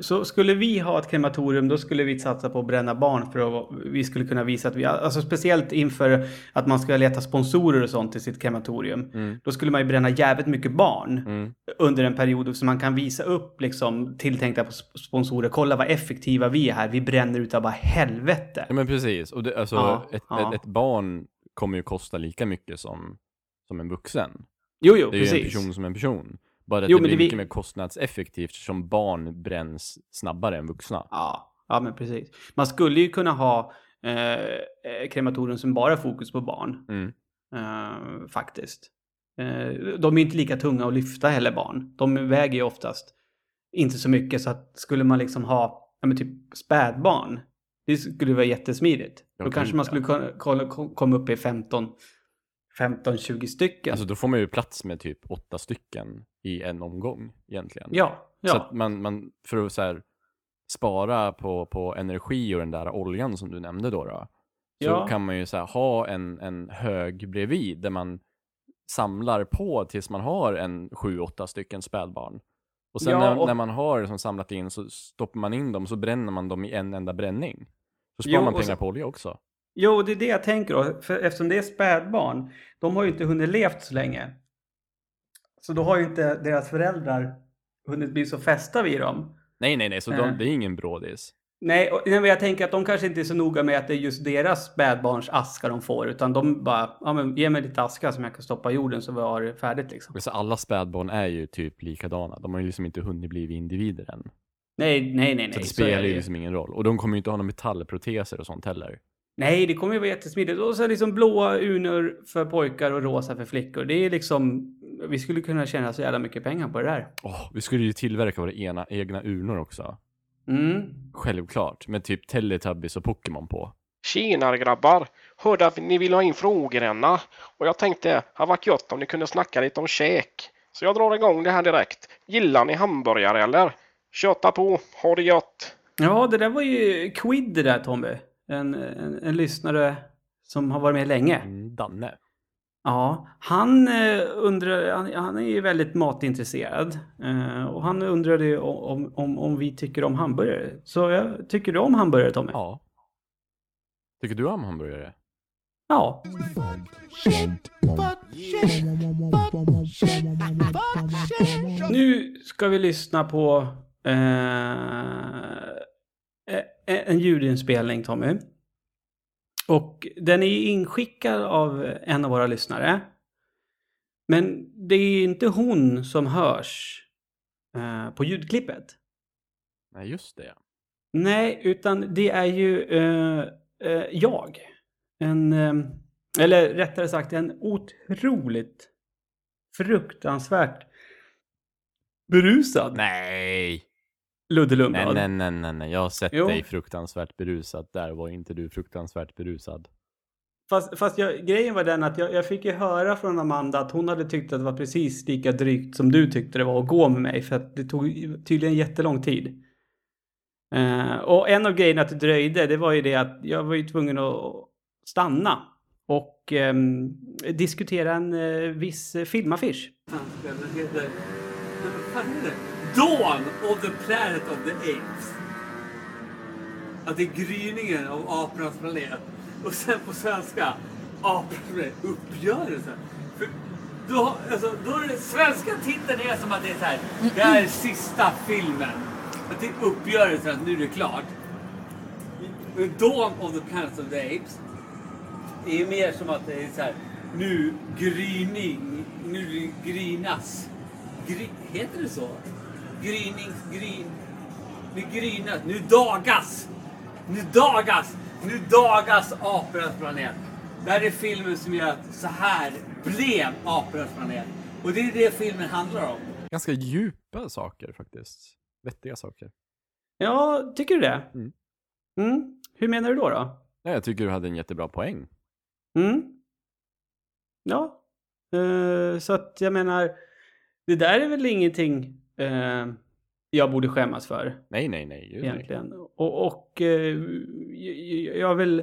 så skulle vi ha ett krematorium då skulle vi satsa på att bränna barn för att vi skulle kunna visa att vi, alltså speciellt inför att man ska leta sponsorer och sånt till sitt krematorium. Mm. Då skulle man ju bränna jävligt mycket barn Mm. under en period så man kan visa upp liksom tilltänkta sp- sponsorer. Kolla vad effektiva vi är här. Vi bränner utav bara helvete. Ja men precis, och det, alltså, Ja, ett, ja. Ett, barn kommer ju kosta lika mycket som, som en vuxen. Jo, jo, Det är ju en precis. person som en person. Bara att Jo, det blir det vi- mycket mer kostnadseffektivt som barn bränns snabbare än vuxna. Ja, ja men precis. Man skulle ju kunna ha eh, eh, krematorium som bara fokus på barn. Mm. Eh, faktiskt. Eh, de är inte lika tunga att lyfta heller barn. De väger ju oftast inte så mycket så att skulle man liksom ha ja, men typ spädbarn. Det skulle vara jättesmidigt. Ja, Då kanske man skulle komma upp i 15 15-20 stycken. Alltså då får man ju plats med typ åtta stycken i en omgång egentligen. ja, Så ja. att man, man för att så här, spara på, på energi och den där oljan som du nämnde då, då så Ja. kan man ju så här, ha en, en hög bredvid där man samlar på tills man har en sju, åtta stycken spädbarn. Och sen Ja, när, och- när man har liksom samlat in så stoppar man in dem så bränner man dem i en enda bränning. Så sparar Jo, man och pengar så- på olja också. Jo, det är det jag tänker då. För eftersom det är spädbarn, de har ju inte hunnit levt så länge. Så då har ju inte deras föräldrar hunnit bli så fästa vid dem. Nej, nej, nej, så de, det är ingen brådis. Nej, och, nej, men jag tänker att de kanske inte är så noga med att det är just deras spädbarns aska de får, utan de bara, ja men ge mig lite aska som jag kan stoppa i jorden så vi har det färdigt liksom. Så alla spädbarn är ju typ likadana. De har ju liksom inte hunnit bli individer än. Nej, nej, nej, Så nej. det så är spelar det ju ju. liksom ingen roll. Och de kommer ju inte ha några metallproteser och sånt heller. Nej, det kommer ju vara jättesmidigt. Och så liksom blåa unor för pojkar och rosa för flickor. Det är liksom, vi skulle kunna tjäna så jävla mycket pengar på det där. Åh, vi skulle ju tillverka våra ena, egna urnor också. Mm. Självklart. Med typ Teletubbies och Pokémon på. Tjenare grabbar! Hörde att ni ville ha in frågorna och jag tänkte, det varit gött om ni kunde snacka lite om käk. Så jag drar igång det här direkt. Gillar ni hamburgare eller? Köta på, ha det gött! Ja, det där var ju Quid det där Tommy. En, en, en lyssnare som har varit med länge. Mm, Danne. Ja, han eh, undrar, han, han är ju väldigt matintresserad. Eh, och han undrade om, om, om vi tycker om hamburgare. Så jag, tycker du om hamburgare Tommy? Ja. Tycker du om hamburgare? Ja. Nu ska vi lyssna på eh, eh, en ljudinspelning Tommy. Och den är inskickad av en av våra lyssnare. Men det är inte hon som hörs eh, på ljudklippet. Nej, just det. Nej, utan det är ju eh, eh, jag. En, eh, eller rättare sagt en otroligt fruktansvärt berusad Nej! Ludde Nej, Lundblad. nej, nej, nej, nej. Jag har sett Jo. dig fruktansvärt berusad. Där var inte du fruktansvärt berusad. Fast, fast jag, grejen var den att jag, jag fick ju höra från Amanda att hon hade tyckt att det var precis lika drygt som du tyckte det var att gå med mig. För att det tog tydligen jättelång tid. Eh, och en av grejerna att det dröjde, det var ju det att jag var ju tvungen att stanna. Och ehm, diskutera en eh, viss eh, filmaffisch. Dawn of the Planet of the Apes. Att det är gryningen av apornas planet. Och sen på svenska, apornas planet, uppgörelsen. För då, alltså, då är det, svenska titeln är som att det är så här, det här är sista filmen. Att det är uppgörelsen, att nu är det klart. Men Dawn of the Planet of the Apes är ju mer som att det är så här, nu gryning, nu grynas. Gry, heter det så? Gryning, gryn, nu grynas, nu dagas! Nu dagas! Nu dagas apornas planet. Det här är filmen som gör att så här blev apornas planet. Och det är det filmen handlar om. Ganska djupa saker faktiskt. Vettiga saker. Ja, tycker du det? Mm. Mm. Hur menar du då? då? Nej, jag tycker du hade en jättebra poäng. Mm. Ja. Eh, så att jag menar, det där är väl ingenting eh, jag borde skämmas för Nej, nej, nej. Gud, nej. egentligen. Och, och eh, jag- vill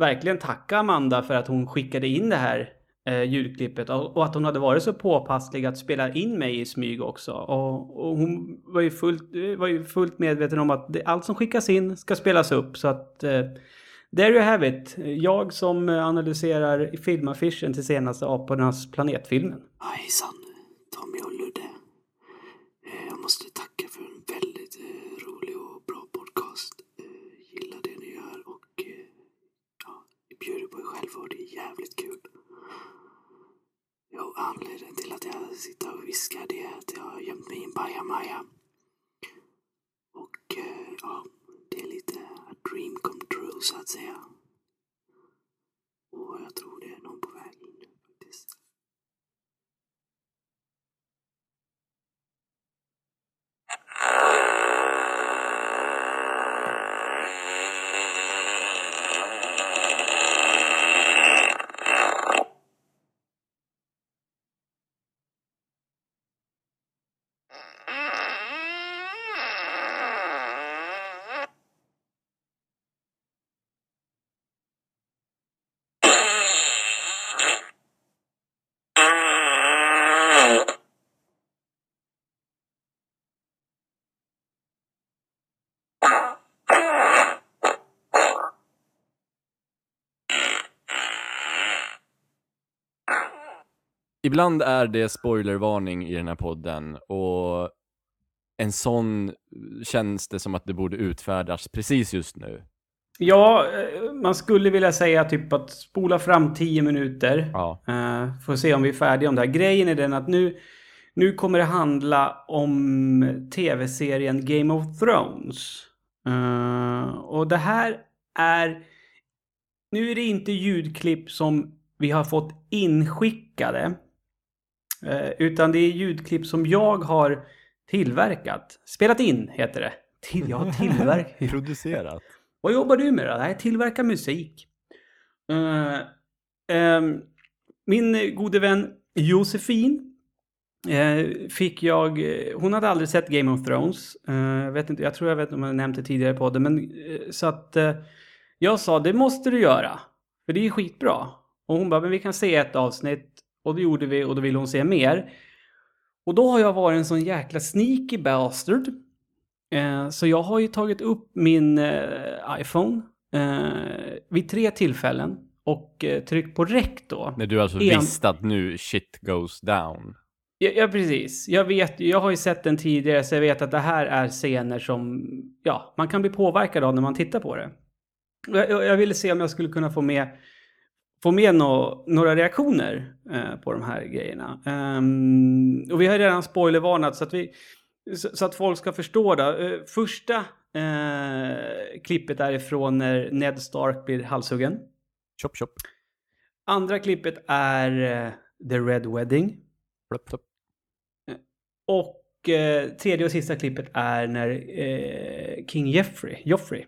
verkligen tacka Amanda för att hon skickade in det här eh, ljudklippet och, och att hon hade varit så påpasslig att spela in mig i smyg också. Och, och hon var ju, fullt, var ju fullt medveten om att det, allt som skickas in ska spelas upp. Så att eh, there you have it. Jag som analyserar filmaffischen till senaste Apornas planetfilmen. Hejsan, jävligt kul. Jo, anledningen till att jag sitter och viskar det är att jag har gömt mig i en bajamaja. Och eh, ja, det är lite a dream come true så att säga. Och jag tror det är någon på väg in nu faktiskt. Ibland är det spoilervarning i den här podden och en sån känns det som att det borde utfärdas precis just nu. Ja, eh, man skulle vilja säga typ att spola fram 10 minuter. Ja. Uh, får se om vi är färdiga om det här. Grejen är den att nu, nu kommer det handla om tv-serien Game of Thrones. Eh, och det här är... Nu är det inte ljudklipp som vi har fått inskickade. Eh, utan det är ljudklipp som jag har tillverkat. Spelat in heter det. Till, jag har tillverkat. Producerat. Vad jobbar du med då? Nej, tillverka musik. Eh, ehm, min gode vän Josefin eh, fick jag... Hon hade aldrig sett Game of Thrones. Jag, vet inte, jag tror jag vet om jag nämnt det tidigare på podden. Men, så att jag sa det måste du göra. För det är skitbra. Och hon bara, men vi kan se ett avsnitt. Och det gjorde vi och då ville hon se mer. Och då har jag varit en sån jäkla sneaky bastard. Eh, så jag har ju tagit upp min eh, iPhone eh, vid tre tillfällen och tryckt på rec då. När du alltså En- visste att nu shit goes down. Ja, ja, precis. Jag, vet, jag har ju sett den tidigare så jag vet att det här är scener som ja, man kan bli påverkad av när man tittar på det. Jag, jag jag ville se om jag skulle kunna få med, få med nå- några reaktioner eh, på de här grejerna. Ehm, och vi har redan spoilervarnat så att, vi, så, så att folk ska förstå. Då. Eh, första eh, klippet är ifrån när Ned Stark blir halshuggen. Chop chop. Andra klippet är eh, The Red Wedding. Plop, plop. Och tredje och sista klippet är när King Jeffrey, Joffrey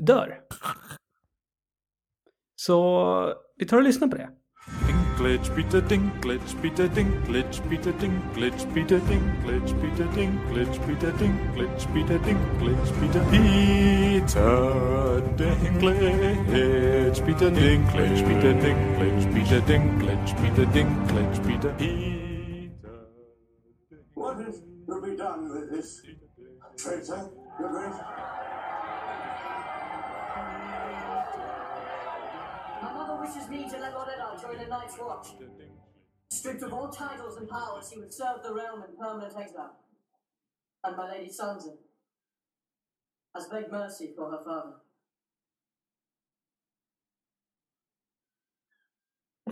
dör. Så vi tar och lyssnar på det. Dinklage, Peter Dinklage, Peter Dinklage, Peter Dinklage, Peter Dinklage, Peter Dinklage, Peter Dinklage, Peter Dinklage, Peter Peter Dinklage, Peter Dinklage, Peter Dinklage, Peter Dinklage, Peter Dinklage, Peter Peter. What is to be done with this traitor, your grace? My mother wishes me to let Loretta join the Night's Watch. Stripped of all titles and powers, he would serve the realm in permanent exile. And my lady Sansa has begged mercy for her father.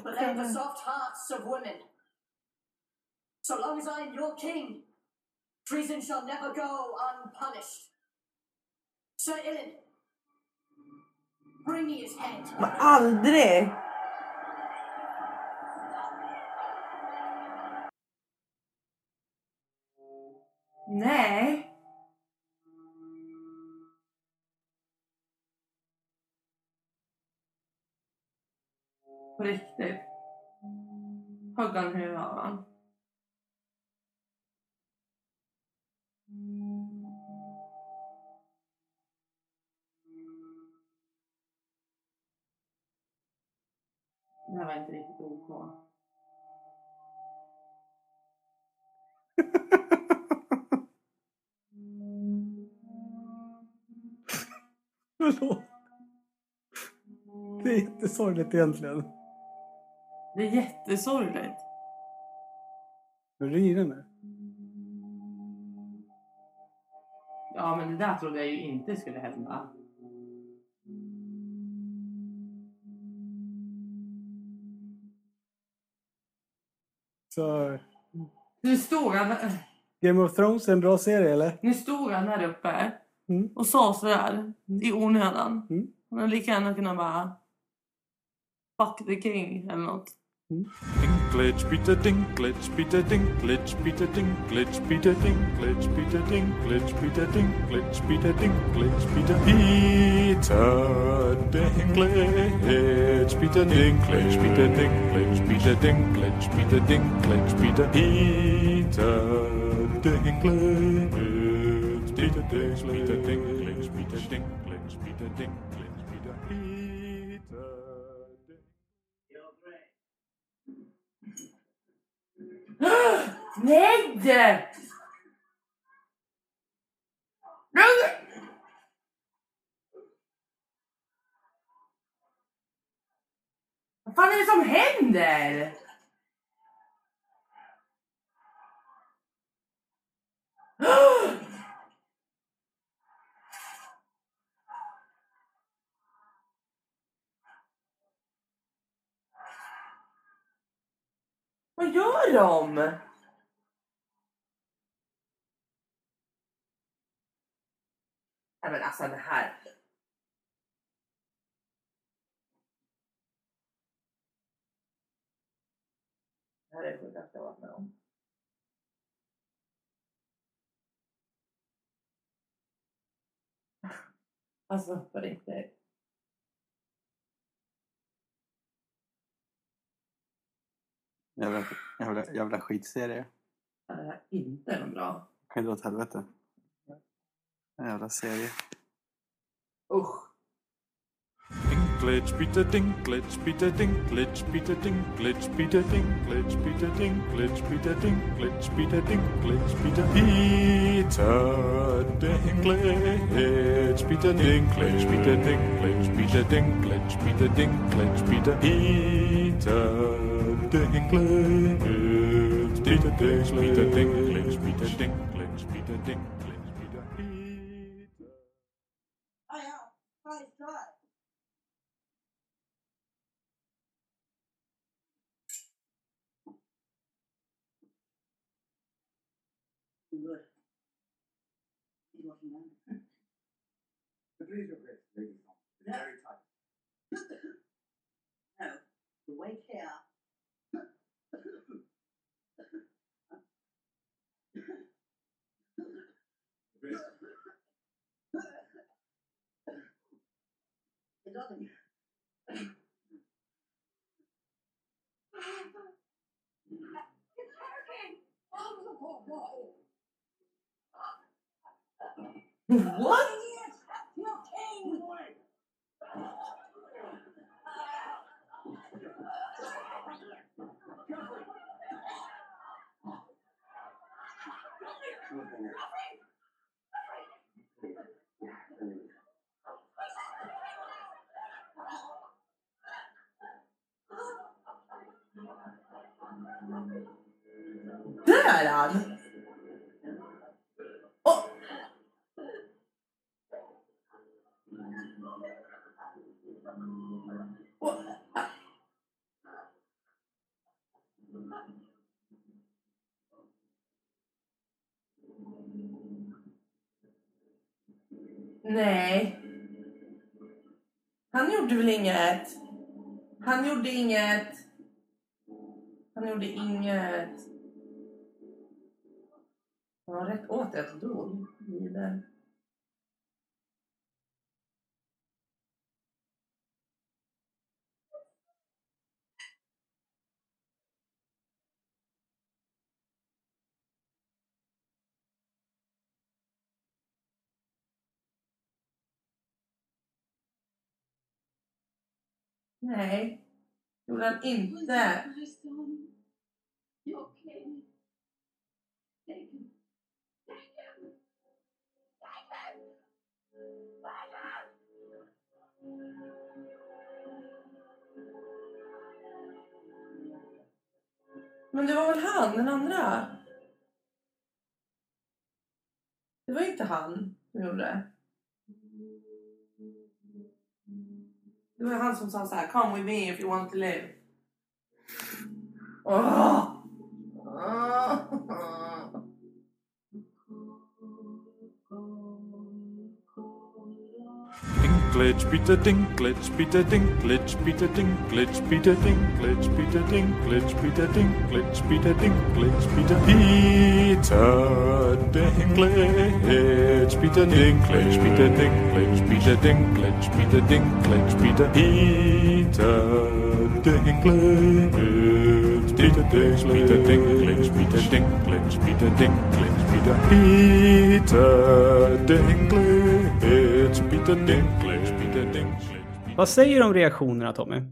Protect the soft hearts of women. So long as I am your king, treason shall never go unpunished. Sir Ilyn, Men aldrig! Nej. På riktigt. Högg han huvudet av honom? Det här var inte riktigt OK. Förlåt. Det är jättesorgligt egentligen. Det är jättesorgligt. Men rider nu. Ja, men det där trodde jag ju inte skulle hända. Så Nu stod han, Game of Thrones är en bra serie eller? nu stod han här uppe Mm. och sa sådär i onödan. Mm. Han hade lika gärna kunnat bara Fuck the king eller något. Dinklage, Peter Dinklage, Peter Dinklage, Peter Dinklage, Peter Dinklage, Peter Dinklage, Peter Dinklage, Peter Dinklage, Peter Peter Dinklage, Peter Dinklage, Peter Dinklage, Peter Dinklage, Peter Dinklage, Peter Peter Dinklage, Peter Dinklage, Peter Dinklage, Peter Dinklage, Peter Dinklage, Nej! Vad fan är det som händer? Vad gör de? Nej men alltså det här. Det här är det sjukaste jag varit med om. Alltså på riktigt. Jävla, jävla, jävla skitserie. Är inte någon bra. Kan ju dra åt helvete. En jävla serie. Usch. Dinklage, Peter Dinklage, Peter Dinklage, Peter Dinklage, Peter Dinklage, Peter Dinklage, Peter Dinklage, Peter Dinklage, Peter Peter Dinklage, Peter Dinklage, Peter Dinklage, Peter Dinklage, Peter Dinklage, Peter Peter Peter Dinklings, Peter, Dinklings, Peter, Dinklings, Peter, Dinklings, Peter, Dinklings, Peter, Pieter. I have five that. Good. You're looking down. The trees are great. Very tight. no, the white hair nothing. it's hurricane! Oh, the poor boy. What? King. Där är han! Oh. Nej. Han gjorde väl inget? Han gjorde inget. Han gjorde inget. Han var rätt åt det att han dog. Vidare. Nej, gjorde han inte. Men det var väl han, den andra? Det var inte han som gjorde det. Det var han som sa så här, come with me if you want to live. Oh! Dinklage, Peter Dinklage, Peter Dinklage, Peter Dinklage, Peter Dinklage, Peter Dinklage, Peter Dinklage, Peter Dinklage, Peter Peter Dinklage, Peter Dinklage, Peter Dinklage, Peter Dinklage, Peter Dinklage, Peter Peter Dinklage, Peter Dinklage, Peter Dinklage, Peter Dinklage, Peter Peter Dinklage, Peter Dinklage, Peter Dinklage. Vad säger du om reaktionerna Tommy?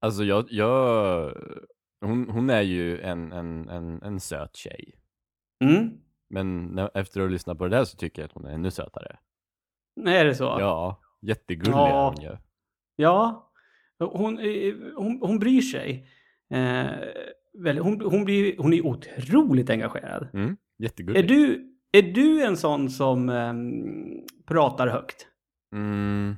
Alltså jag, jag hon, hon är ju en, en, en, en söt tjej. Mm? Men när, efter att ha lyssnat på det där så tycker jag att hon är ännu sötare. Är det så? Ja, jättegullig Ja. är hon ju. Ja, hon, eh, hon, hon bryr sig. Eh, väl, hon, hon, blir, hon är otroligt engagerad. Mm. Är Jättegulligt. du, är du en sån som ehm, pratar högt? Mm.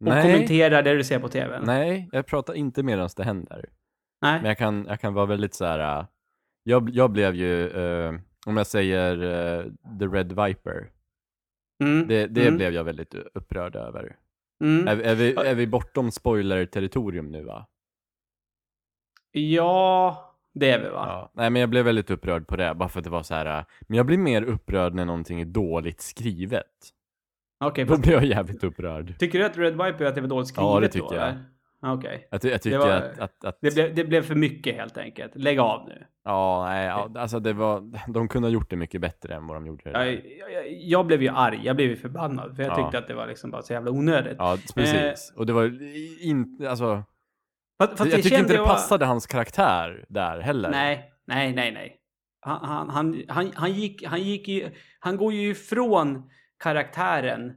Och Nej. kommenterar det du ser på tvn? Nej, jag pratar inte medan det händer. Nej. Men jag kan, jag kan vara väldigt så här. äh, jag, jag blev ju, eh, om jag säger eh, The Red Viper, Mm. det, det mm. blev jag väldigt upprörd över. Mm. Är, är, vi, är vi bortom spoiler-territorium nu va? Ja, det är vi va? Ja. Nej men jag blev väldigt upprörd på det, bara för att det var så här. men jag blir mer upprörd när någonting är dåligt skrivet. Okej, Då fast blir jag jävligt upprörd. tycker du att Red Viper att det var dåligt skrivet Ja, det då, tycker jag. eller? Okej. Jag, ty- jag tycker var- att, att, att Det blev, det blev för mycket helt enkelt. Lägg av nu. ja, nej, ja, alltså det var, de kunde ha gjort det mycket bättre än vad de gjorde. det där. Jag, jag, jag blev ju arg, jag blev ju förbannad. För jag Ja. tyckte att det var liksom bara så jävla onödigt. Ja, precis. Och det var inte, alltså, Fast, fast jag det tycker inte det jag- passade hans karaktär där heller. Nej, nej, nej, nej. Han, han, han, han, han, gick, han, gick ju, han går ju ifrån karaktären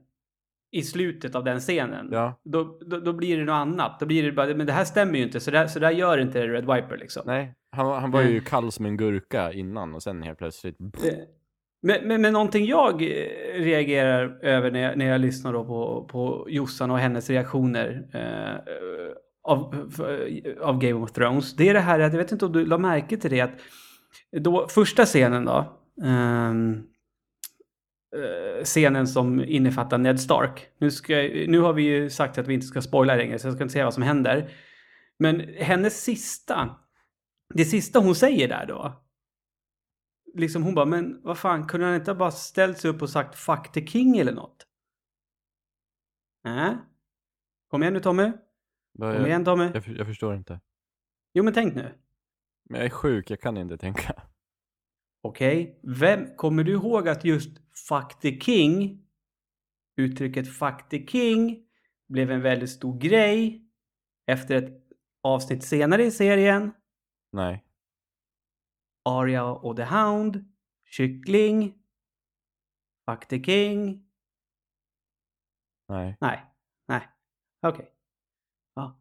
i slutet av den scenen. Ja. Då, då, då blir det något annat. Då blir det bara, men det här stämmer ju inte. Så där, så där gör inte Red Viper liksom. Nej, han, han var ju Mm. kall som en gurka innan och sen helt plötsligt... Eh, Men, men, men någonting jag eh, reagerar över när jag, när jag lyssnar då på, på Jossan och hennes reaktioner eh, eh, av, f- av Game of Thrones. Det är det här att, jag vet inte om du la märke till det, att då, första scenen då, eh, scenen som innefattar Ned Stark. Nu, ska, nu har vi ju sagt att vi inte ska spoila längre, så jag ska inte säga vad som händer. Men hennes sista, det sista hon säger där då, liksom hon bara, men vad fan, kunde han inte bara ställt sig upp och sagt fuck the king eller något? Nej. Kom igen nu Tommy. Kom igen Tommy. Jag, jag förstår inte. Jo men tänk nu. Men jag är sjuk, jag kan inte tänka. Okej, vem, kommer du ihåg att just fuck the king, uttrycket fuck the king, blev en väldigt stor grej efter ett avsnitt senare i serien. Nej. Arya och the Hound, kyckling, fuck the king. Nej. Nej, nej, okej. Ja.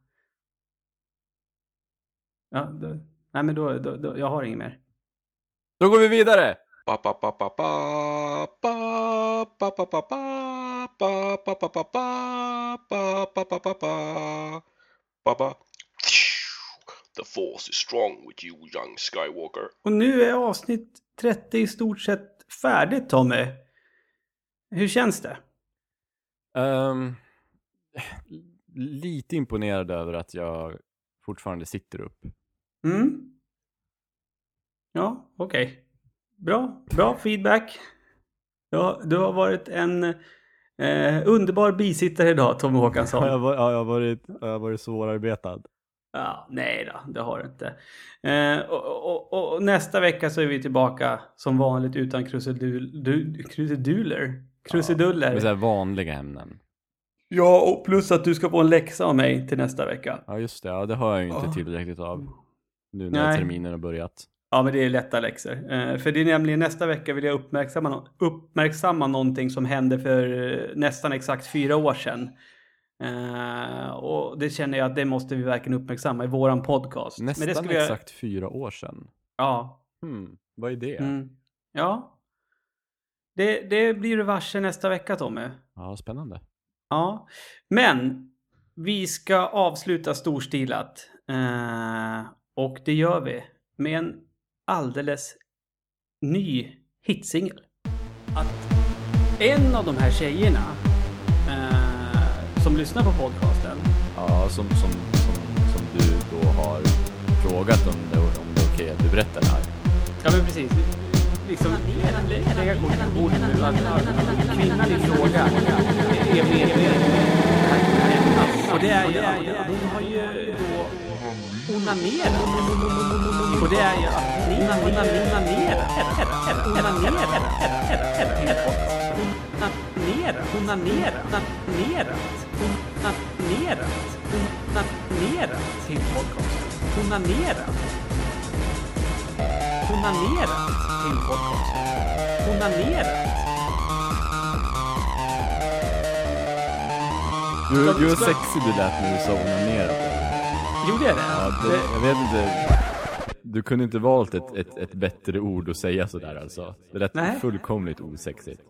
Ja, då, nej men då, då, då, jag har inget mer. Då går vi vidare! The force is strong with you, young Skywalker. Och nu är avsnitt 30 i stort sett färdigt, Tommy. Hur känns det? Um, lite imponerad över att jag fortfarande sitter upp. Mm. Ja, okej. Bra, bra feedback. Ja, du har varit en eh, underbar bisittare idag, Tommy Håkansson. Har jag, var- har jag, varit, har jag varit svårarbetad? Ja, nej då, det har du inte. Eh, och, och, och nästa vecka så är vi tillbaka som vanligt utan krusidul, du, krusiduler. Krusiduller. Med så här vanliga ämnen. Ja, och plus att du ska få en läxa av mig till nästa vecka. Ja just det, ja, det har jag ju inte Ja. tillräckligt av. Nu när Nej. terminen har börjat. Ja, men det är lätta läxor. Eh, för det är nämligen nästa vecka vill jag uppmärksamma, uppmärksamma någonting som hände för eh, nästan exakt fyra år sedan. Eh, och det känner jag att det måste vi verkligen uppmärksamma i våran podcast. Nästan exakt fyra år sedan. Ja. Hmm, vad är det? Mm. Ja. Det, det blir du varse nästa vecka Tommy. Ja, spännande. Ja. Men vi ska avsluta storstilat. Eh, och det gör vi med en alldeles ny hitsingel. Att en av de här tjejerna eh, som lyssnar på podcasten Ja, som, som, som, som du då har frågat om det, om det är okej att du berättar det här. Ja men precis. Liksom, lä- lägga korten på bordet nu. Att, kvinnan i fråga är med i Och det är ju att hon har ju onanera. onanerat. Och det är ju att onanera. Onanera. onanerat. Onanera. Onanerat. Onanerat. Till podcasten. Onanerat. Onanerat till podcasten. Onanerat. Du, du är sexig du lät när du sa onanerat. Gjorde jag det? Ja, det, jag vet inte. du kunde inte valt ett, ett, ett bättre ord att säga sådär alltså. Det lät Nej. fullkomligt osexigt.